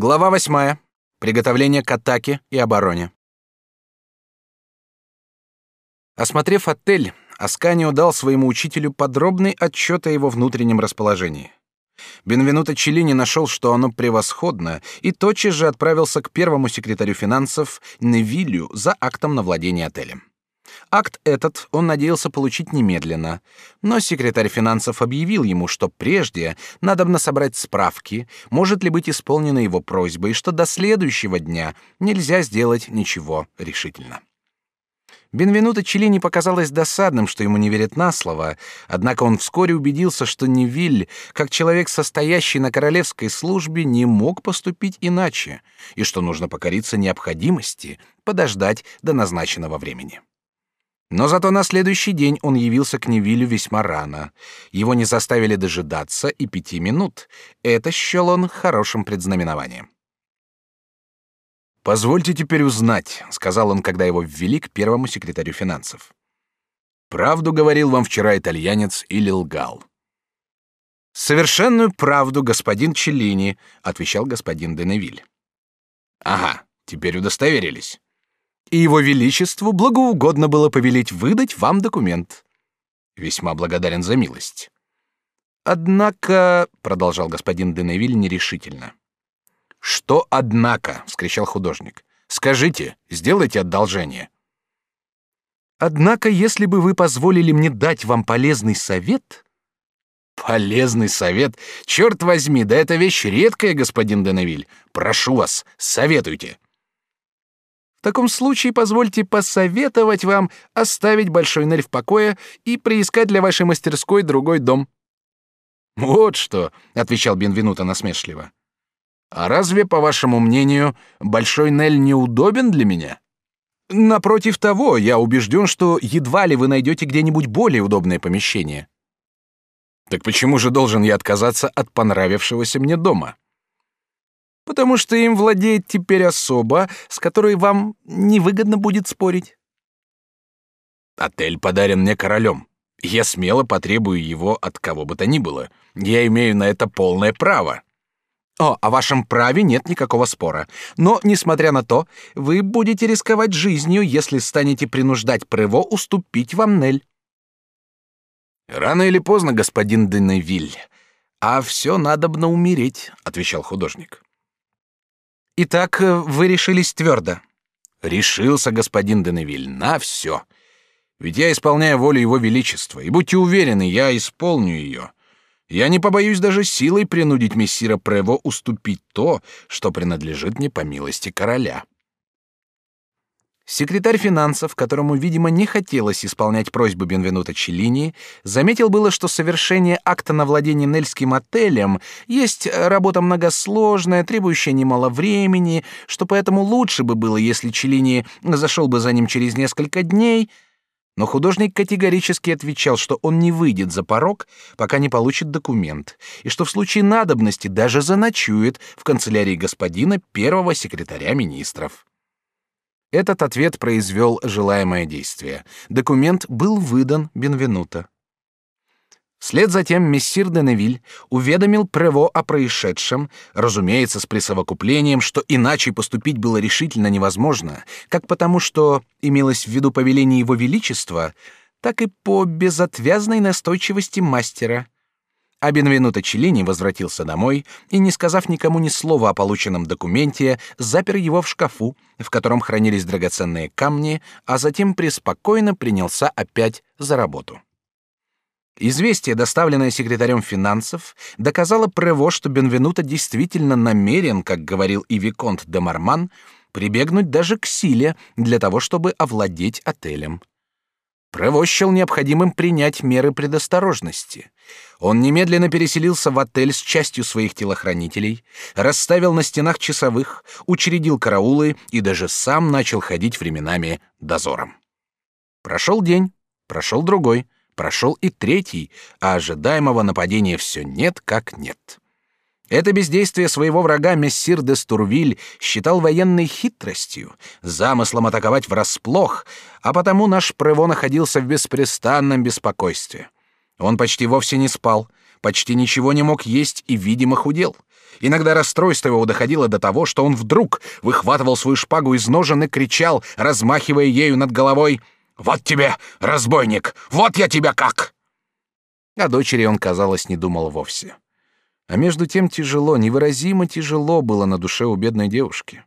Глава восьмая. Приготовление к атаке и обороне. Осмотрев отель, Асканио дал своему учителю подробный отчет о его внутреннем расположении. Бенвенуто Челлини нашел, что оно превосходно, и тотчас же отправился к первому секретарю финансов Невилю за актом на владение отелем. Акт этот он надеялся получить немедленно, но секретарь финансов объявил ему, что прежде надобно собрать справки, может ли быть исполнена его просьба, и что до следующего дня нельзя сделать ничего решительно. Бенвенуто Челлини показалось досадным, что ему не верят на слово, однако он вскоре убедился, что Невиль, как человек, состоящий на королевской службе, не мог поступить иначе, и что нужно покориться необходимости подождать до назначенного времени. Но зато на следующий день он явился к Невилю весьма рано. Его не заставили дожидаться и пяти минут. Это счел он хорошим предзнаменованием. «Позвольте теперь узнать», — сказал он, когда его ввели к первому секретарю финансов. «Правду говорил вам вчера итальянец или лгал?» «Совершенную правду, господин Челлини», — отвечал господин Деневиль. «Ага, теперь удостоверились и его величеству благоугодно было повелеть выдать вам документ. Весьма благодарен за милость. Однако, продолжал господин Деневиль нерешительно. Что однако, вскричал художник. Скажите, сделайте одолжение. Однако, если бы вы позволили мне дать вам полезный совет, полезный совет, черт возьми, да это вещь редкая, господин Деневиль. Прошу вас, советуйте. Таком случае позвольте посоветовать вам оставить Большой Нель в покое и приискать для вашей мастерской другой дом. Вот что, отвечал Бенвенуто насмешливо. А разве, по вашему мнению, Большой Нель неудобен для меня? Напротив того, я убежден, что едва ли вы найдете где-нибудь более удобное помещение. Так почему же должен я отказаться от понравившегося мне дома? Потому что им владеет теперь особа, с которой вам невыгодно будет спорить. Отель подарен мне королем. Я смело потребую его от кого бы то ни было. Я имею на это полное право. О, о вашем праве нет никакого спора. Но, несмотря на то, вы будете рисковать жизнью, если станете принуждать Прево уступить вам Нель. Рано или поздно, господин Деневиль. А все надобно умереть, отвечал художник. Итак, э, вы решились твердо. Решился господин Деневиль на все. Ведь я исполняю волю его величества, и будьте уверены, я исполню ее. Я не побоюсь даже силой принудить мессира Прево уступить то, что принадлежит мне по милости короля. Секретарь финансов, которому, видимо, не хотелось исполнять просьбу Бенвенута Челлини, заметил было, что совершение акта на владение Нельским отелем есть работа многосложная, требующая немало времени, что поэтому лучше бы было, если Челлини зашел бы за ним через несколько дней. Но художник категорически отвечал, что он не выйдет за порог, пока не получит документ, и что в случае надобности даже заночует в канцелярии господина первого секретаря министров. Этот ответ произвел желаемое действие. Документ был выдан Бенвенуто. Вслед за тем мессир де Невиль уведомил Прево о происшедшем, разумеется, с присовокуплением, что иначе поступить было решительно невозможно, как потому, что имелось в виду повеление его величества, так и по безотвязной настойчивости мастера — а Бенвенуто Челлини возвратился домой и, не сказав никому ни слова о полученном документе, запер его в шкафу, в котором хранились драгоценные камни, а затем преспокойно принялся опять за работу. Известие, доставленное секретарем финансов, доказало Прево, что Бенвенуто действительно намерен, как говорил и виконт де Марман, прибегнуть даже к силе для того, чтобы овладеть отелем. Прево счел необходимым принять меры предосторожности. Он немедленно переселился в отель с частью своих телохранителей, расставил на стенах часовых, учредил караулы и даже сам начал ходить временами дозором. Прошел день, прошел другой, прошел и третий, а ожидаемого нападения все нет как нет. Это бездействие своего врага мессир де Стурвиль считал военной хитростью, замыслом атаковать врасплох, а потому наш Прево находился в беспрестанном беспокойстве. Он почти вовсе не спал, почти ничего не мог есть и, видимо, худел. Иногда расстройство его доходило до того, что он вдруг выхватывал свою шпагу из ножен и кричал, размахивая ею над головой «Вот тебе, разбойник! Вот я тебя как!» О дочери он, казалось, не думал вовсе. А между тем тяжело, невыразимо тяжело было на душе у бедной девушки.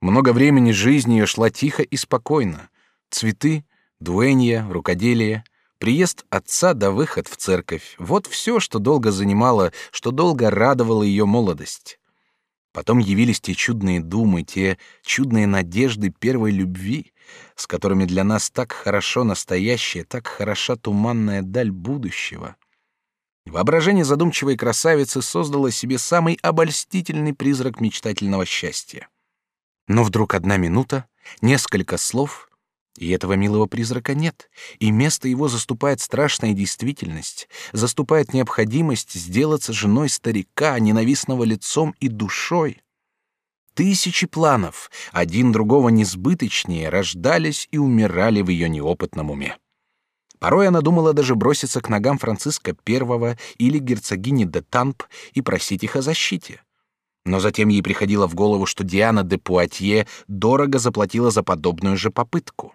Много времени жизни ее шла тихо и спокойно. Цветы, дуэнья, рукоделие, приезд отца да выход в церковь — вот все, что долго занимало, что долго радовало ее молодость. Потом явились те чудные думы, те чудные надежды первой любви, с которыми для нас так хорошо настоящее, так хороша туманная даль будущего. Воображение задумчивой красавицы создало себе самый обольстительный призрак мечтательного счастья. Но вдруг одна минута, несколько слов, и этого милого призрака нет, и место его заступает страшная действительность, заступает необходимость сделаться женой старика, ненавистного лицом и душой. Тысячи планов, один другого несбыточнее, рождались и умирали в ее неопытном уме. Порой она думала даже броситься к ногам Франциска I или герцогини де Тамп и просить их о защите. Но затем ей приходило в голову, что Диана де Пуатье дорого заплатила за подобную же попытку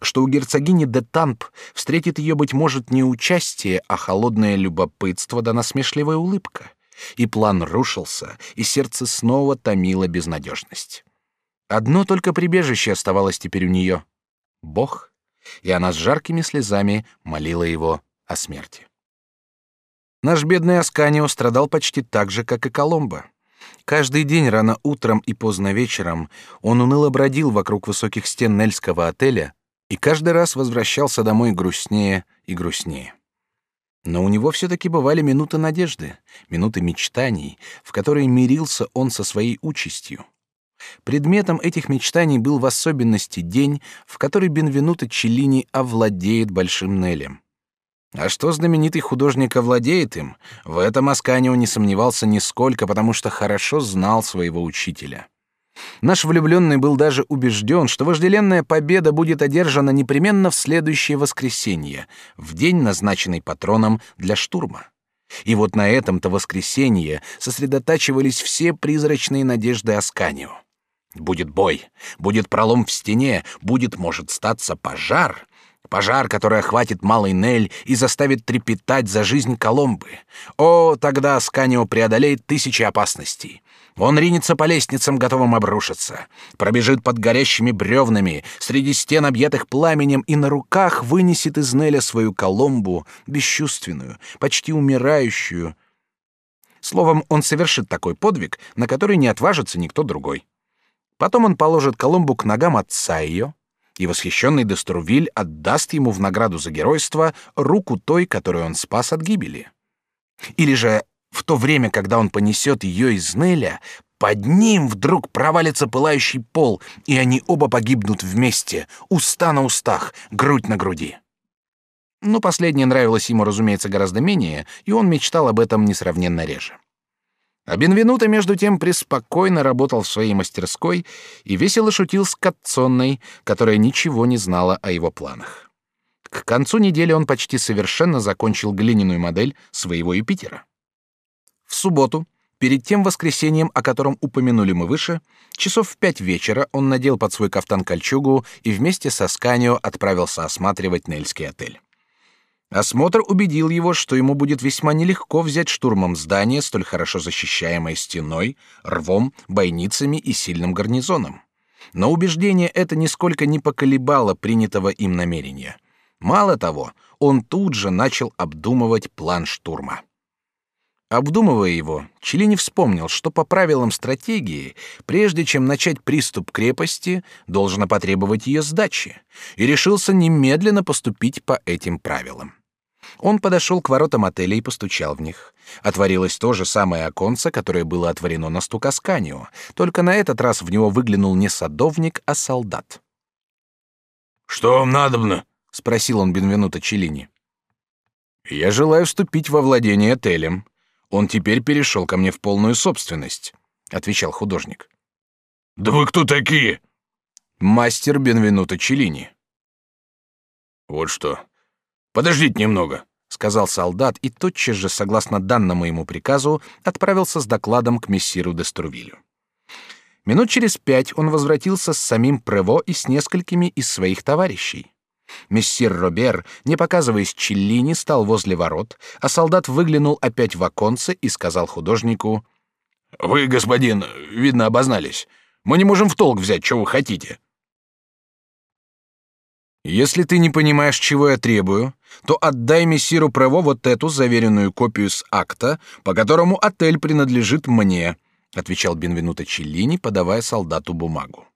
что у герцогини де Тамп встретит ее, быть может, не участие, а холодное любопытство да насмешливая улыбка. И план рушился, и сердце снова томило безнадежность. Одно только прибежище оставалось теперь у нее — Бог, и она с жаркими слезами молила его о смерти. Наш бедный Асканио страдал почти так же, как и Коломбо. Каждый день рано утром и поздно вечером он уныло бродил вокруг высоких стен Нельского отеля, и каждый раз возвращался домой грустнее и грустнее. Но у него все-таки бывали минуты надежды, минуты мечтаний, в которые мирился он со своей участью. Предметом этих мечтаний был в особенности день, в который Бенвенуто Челлини овладеет Большим Нелем. А что знаменитый художник овладеет им, в этом Асканио не сомневался нисколько, потому что хорошо знал своего учителя. Наш влюбленный был даже убежден, что вожделенная победа будет одержана непременно в следующее воскресенье, в день, назначенный патроном для штурма. И вот на этом-то воскресенье сосредотачивались все призрачные надежды Асканио. Будет бой, будет пролом в стене, будет, может, статься пожар, Пожар, который охватит Малый Нель и заставит трепетать за жизнь Коломбы. О, тогда Асканио преодолеет тысячи опасностей. Он ринется по лестницам, готовым обрушиться, пробежит под горящими бревнами, среди стен, объятых пламенем, и на руках вынесет из Неля свою Коломбу, бесчувственную, почти умирающую. Словом, он совершит такой подвиг, на который не отважится никто другой. Потом он положит Коломбу к ногам отца ее, и восхищенный Деструвиль отдаст ему в награду за геройство руку той, которую он спас от гибели. Или же в то время, когда он понесет ее из Неля, под ним вдруг провалится пылающий пол, и они оба погибнут вместе, уста на устах, грудь на груди. Но последнее нравилось ему, разумеется, гораздо менее, и он мечтал об этом несравненно реже. А Бенвенуто, между тем, преспокойно работал в своей мастерской и весело шутил с Катцонной, которая ничего не знала о его планах. К концу недели он почти совершенно закончил глиняную модель своего Юпитера. В субботу, перед тем воскресеньем, о котором упомянули мы выше, часов в пять вечера он надел под свой кафтан кольчугу и вместе со Сканио отправился осматривать Нельский отель. Осмотр убедил его, что ему будет весьма нелегко взять штурмом здание, столь хорошо защищаемое стеной, рвом, бойницами и сильным гарнизоном. Но убеждение это нисколько не поколебало принятого им намерения. Мало того, он тут же начал обдумывать план штурма. Обдумывая его, Челини вспомнил, что по правилам стратегии, прежде чем начать приступ крепости, должно потребовать ее сдачи, и решился немедленно поступить по этим правилам. Он подошел к воротам отеля и постучал в них. Отворилось то же самое оконце, которое было отворено на стук Асканио, только на этот раз в него выглянул не садовник, а солдат. «Что вам надобно?» — спросил он Бенвенуто Челини. «Я желаю вступить во владение отелем», он теперь перешел ко мне в полную собственность, отвечал художник. Да вы кто такие? Мастер Бенвенуто Челлини. Вот что. Подождите немного, сказал солдат и тотчас же, согласно данному ему приказу, отправился с докладом к мессиру де Струвилю. Минут через пять он возвратился с самим Прево и с несколькими из своих товарищей. Мессир Робер, не показываясь Челлини, стал возле ворот, а солдат выглянул опять в оконце и сказал художнику: "Вы, господин, видно обознались. Мы не можем в толк взять, что вы хотите". Если ты не понимаешь, чего я требую, то отдай мессиру Прево вот эту заверенную копию с акта, по которому отель принадлежит мне, отвечал Бенвенуто Челлини, подавая солдату бумагу.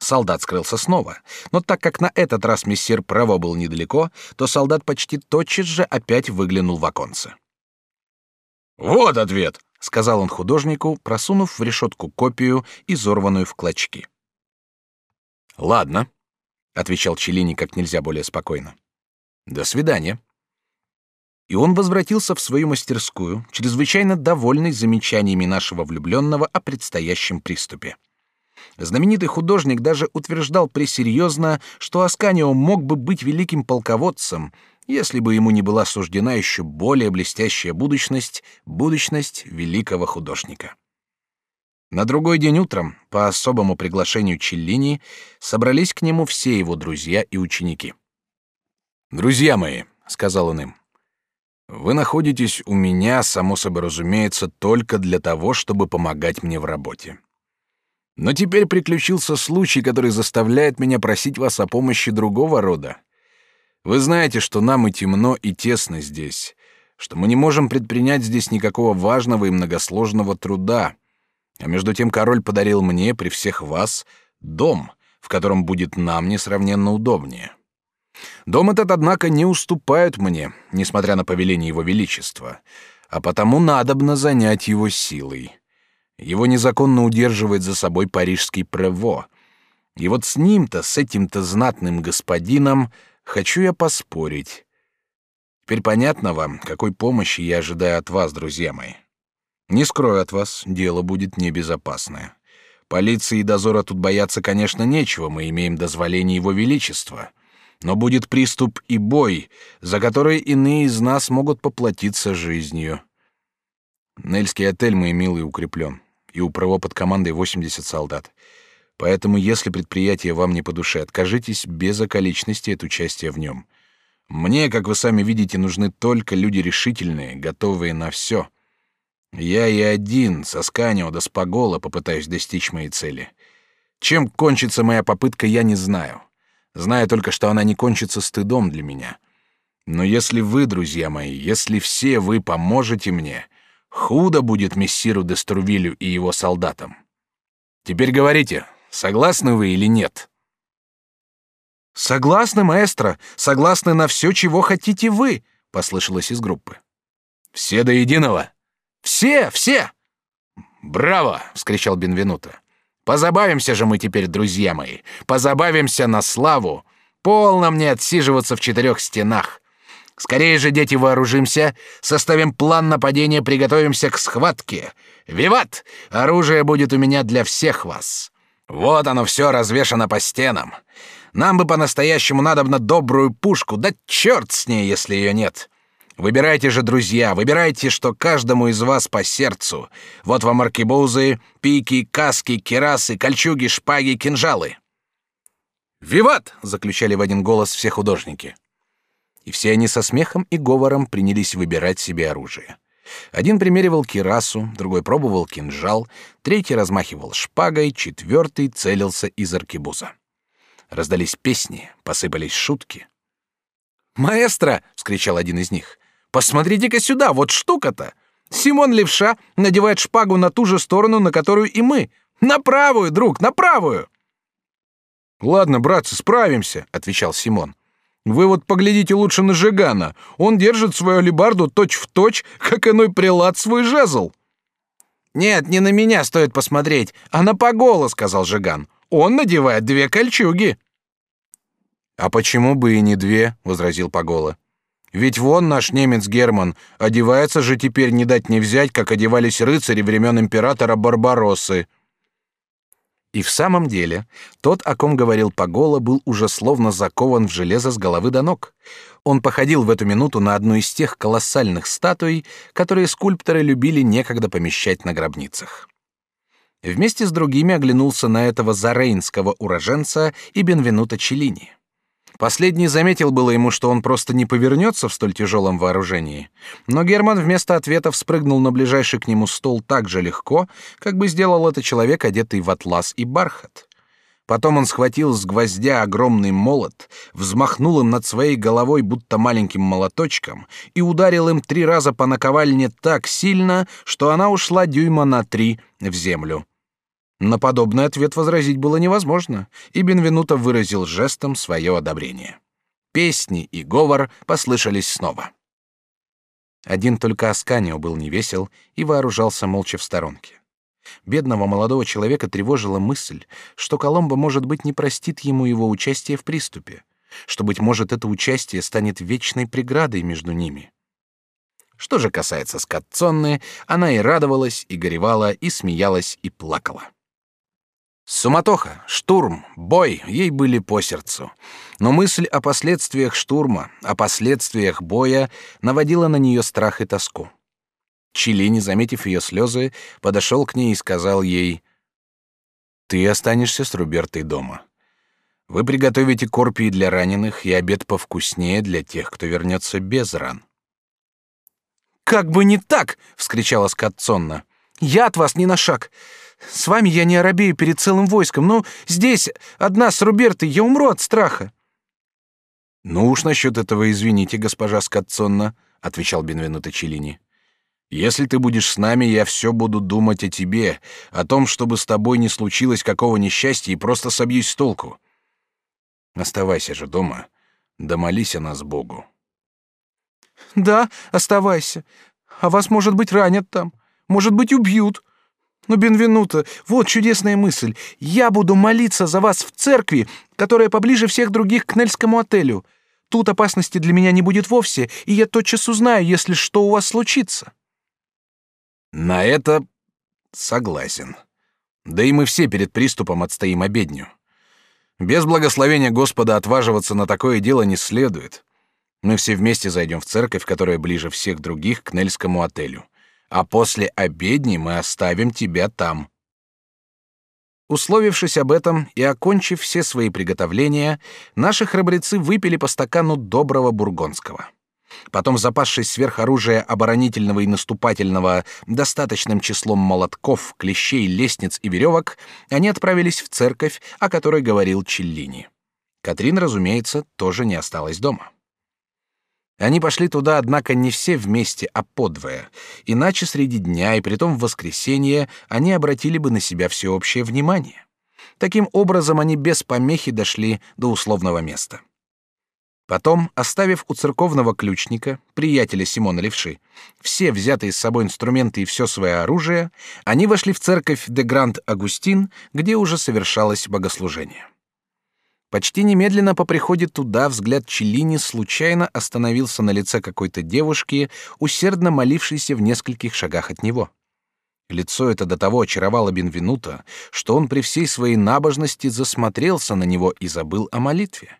Солдат скрылся снова, но так как на этот раз мессир Прево был недалеко, то солдат почти тотчас же опять выглянул в оконце. Вот ответ, сказал он художнику, просунув в решетку копию, изорванную в клочки. Ладно, отвечал Челини как нельзя более спокойно. До свидания. И он возвратился в свою мастерскую, чрезвычайно довольный замечаниями нашего влюбленного о предстоящем приступе. Знаменитый художник даже утверждал пресерьезно, что Асканио мог бы быть великим полководцем, если бы ему не была суждена еще более блестящая будущность, будущность великого художника. На другой день утром, по особому приглашению Челлини, собрались к нему все его друзья и ученики. «Друзья мои», — сказал он им, — «вы находитесь у меня, само собой разумеется, только для того, чтобы помогать мне в работе. Но теперь приключился случай, который заставляет меня просить вас о помощи другого рода. Вы знаете, что нам и темно, и тесно здесь, что мы не можем предпринять здесь никакого важного и многосложного труда, а между тем король подарил мне при всех вас дом, в котором будет нам несравненно удобнее. Дом этот, однако, не уступает мне, несмотря на повеление его величества, а потому надобно занять его силой. Его незаконно удерживает за собой парижский прево. И вот с ним-то, с этим-то знатным господином, хочу я поспорить. Теперь понятно вам, какой помощи я ожидаю от вас, друзья мои. Не скрою от вас, дело будет небезопасное. Полиции и дозора тут бояться, конечно, нечего, мы имеем дозволение его величества. Но будет приступ и бой, за который иные из нас могут поплатиться жизнью. Нельский отель мой милый укреплен, и у ПРО под командой 80 солдат. Поэтому, если предприятие вам не по душе, откажитесь без околичности от участия в нем. Мне, как вы сами видите, нужны только люди решительные, готовые на все — я и один, со Сканио до Спагола, попытаюсь достичь моей цели. Чем кончится моя попытка, я не знаю. Знаю только, что она не кончится стыдом для меня. Но если вы, друзья мои, если все вы поможете мне, худо будет мессиру де Струвилю и его солдатам. Теперь говорите, согласны вы или нет? Согласны, маэстро, согласны на все, чего хотите вы, послышалось из группы. Все до единого. Все, все!» «Браво!» — вскричал Бенвенуто. «Позабавимся же мы теперь, друзья мои! Позабавимся на славу! Полно мне отсиживаться в четырех стенах! Скорее же, дети, вооружимся, составим план нападения, приготовимся к схватке! Виват! Оружие будет у меня для всех вас! Вот оно все развешано по стенам! Нам бы по-настоящему надобно добрую пушку, да черт с ней, если ее нет!» Выбирайте же, друзья, выбирайте, что каждому из вас по сердцу. Вот вам аркебузы, пики, каски, кирасы, кольчуги, шпаги, кинжалы. «Виват!» — заключали в один голос все художники. И все они со смехом и говором принялись выбирать себе оружие. Один примеривал кирасу, другой пробовал кинжал, третий размахивал шпагой, четвертый целился из аркебуза. Раздались песни, посыпались шутки. «Маэстро!» — вскричал один из них. Посмотрите-ка сюда, вот штука-то. Симон Левша надевает шпагу на ту же сторону, на которую и мы. На правую, друг, на правую. Ладно, братцы, справимся, отвечал Симон. Вы вот поглядите лучше на Жигана. Он держит свою алебарду точь в точь, как иной прилад свой жезл. Нет, не на меня стоит посмотреть, а на Погола, сказал Жиган. Он надевает две кольчуги. А почему бы и не две, возразил Погола. Ведь вон наш немец Герман одевается же теперь не дать не взять, как одевались рыцари времен императора Барбароссы. И в самом деле, тот, о ком говорил Пагола, был уже словно закован в железо с головы до ног. Он походил в эту минуту на одну из тех колоссальных статуй, которые скульпторы любили некогда помещать на гробницах. Вместе с другими оглянулся на этого зарейнского уроженца и Бенвенуто Челлини. Последний заметил было ему, что он просто не повернется в столь тяжелом вооружении, но Герман вместо ответа вспрыгнул на ближайший к нему стол так же легко, как бы сделал это человек, одетый в атлас и бархат. Потом он схватил с гвоздя огромный молот, взмахнул им над своей головой будто маленьким молоточком и ударил им три раза по наковальне так сильно, что она ушла дюйма на три в землю. На подобный ответ возразить было невозможно, и Бенвенуто выразил жестом свое одобрение. Песни и говор послышались снова. Один только Асканио был невесел и вооружался молча в сторонке. Бедного молодого человека тревожила мысль, что Коломбо, может быть, не простит ему его участие в приступе, что, быть может, это участие станет вечной преградой между ними. Что же касается Скотцонны, она и радовалась, и горевала, и смеялась, и плакала. Суматоха, штурм, бой ей были по сердцу. Но мысль о последствиях штурма, о последствиях боя наводила на нее страх и тоску. Чилини, заметив ее слезы, подошел к ней и сказал ей: "Ты останешься с Рубертой дома. Вы приготовите корпии для раненых и обед повкуснее для тех, кто вернется без ран". Как бы не так, вскричала Скотцонна. Я от вас ни на шаг. С вами я не оробею перед целым войском, но здесь, одна с Рубертой, я умру от страха». «Ну уж насчет этого извините, госпожа Скотцонна», — отвечал Бенвенуто Челлини. «Если ты будешь с нами, я все буду думать о тебе, о том, чтобы с тобой не случилось какого несчастья, и просто собьюсь с толку. Оставайся же дома, да молись о нас Богу». «Да, оставайся. А вас, может быть, ранят там, может быть, убьют. Но, Бенвенуто, вот чудесная мысль. Я буду молиться за вас в церкви, которая поближе всех других к Нельскому отелю. Тут опасности для меня не будет вовсе, и я тотчас узнаю, если что у вас случится. На это согласен. Да и мы все перед приступом отстоим обедню. Без благословения Господа отваживаться на такое дело не следует. Мы все вместе зайдем в церковь, которая ближе всех других к Нельскому отелю а после обедни мы оставим тебя там. Условившись об этом и окончив все свои приготовления, наши храбрецы выпили по стакану доброго бургондского. Потом, запасшись сверх оружия оборонительного и наступательного достаточным числом молотков, клещей, лестниц и веревок, они отправились в церковь, о которой говорил Челлини. Катрин, разумеется, тоже не осталась дома. Они пошли туда, однако, не все вместе, а подвое. Иначе среди дня и притом в воскресенье они обратили бы на себя всеобщее внимание. Таким образом, они без помехи дошли до условного места. Потом, оставив у церковного ключника, приятеля Симона Левши, все взятые с собой инструменты и все свое оружие, они вошли в церковь де Гранд Агустин, где уже совершалось богослужение. Почти немедленно по приходе туда взгляд Челлини случайно остановился на лице какой-то девушки, усердно молившейся в нескольких шагах от него. Лицо это до того очаровало Бенвенута, что он при всей своей набожности засмотрелся на него и забыл о молитве.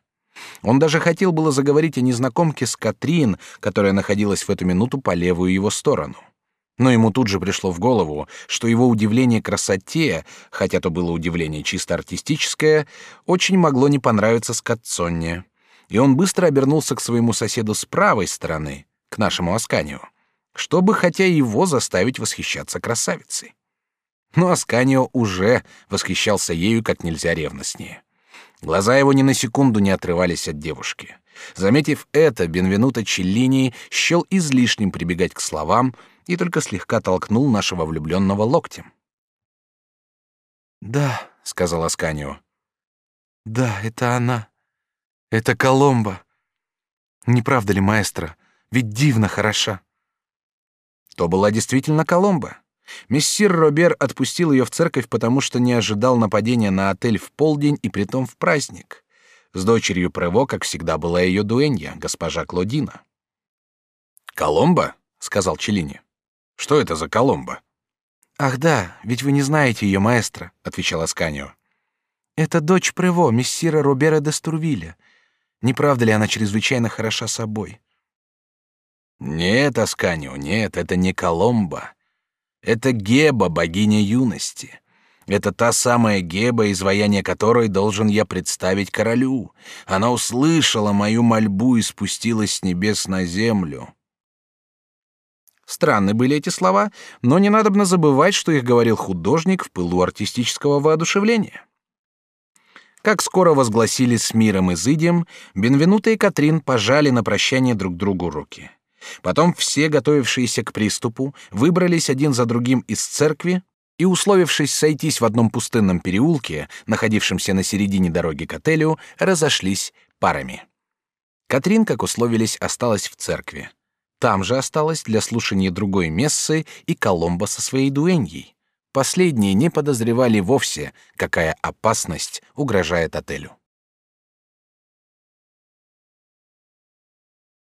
Он даже хотел было заговорить о незнакомке с Катрин, которая находилась в эту минуту по левую его сторону. Но ему тут же пришло в голову, что его удивление красоте, хотя то было удивление чисто артистическое, очень могло не понравиться Скотцонне. И он быстро обернулся к своему соседу с правой стороны, к нашему Асканию, чтобы хотя его заставить восхищаться красавицей. Но Асканио уже восхищался ею как нельзя ревностнее. Глаза его ни на секунду не отрывались от девушки. Заметив это, Бенвенуто Челлини счел излишним прибегать к словам, и только слегка толкнул нашего влюбленного локтем. «Да», — сказал Асканио. «Да, это она. Это Коломба. Не правда ли, маэстро? Ведь дивно хороша». То была действительно Коломба. Мессир Робер отпустил ее в церковь, потому что не ожидал нападения на отель в полдень и притом в праздник. С дочерью Прево, как всегда, была ее дуэнья, госпожа Клодина. «Коломба?» — сказал Челини. «Что это за Коломба?» «Ах да, ведь вы не знаете ее, маэстро», — отвечал Асканио. Это дочь Прево, мессира Робера де Струвиля. Не правда ли она чрезвычайно хороша собой? Нет, Асканио, нет, это не Коломба. Это Геба, богиня юности. Это та самая Геба, изваяние которой должен я представить королю. Она услышала мою мольбу и спустилась с небес на землю. Странны были эти слова, но не надобно забывать, что их говорил художник в пылу артистического воодушевления. Как скоро возгласили с миром и зыдем, Бенвенута и Катрин пожали на прощание друг другу руки. Потом все, готовившиеся к приступу, выбрались один за другим из церкви и, условившись сойтись в одном пустынном переулке, находившемся на середине дороги к отелю, разошлись парами. Катрин, как условились, осталась в церкви. Там же осталась для слушания другой мессы и Коломба со своей дуэньей. Последние не подозревали вовсе, какая опасность угрожает отелю.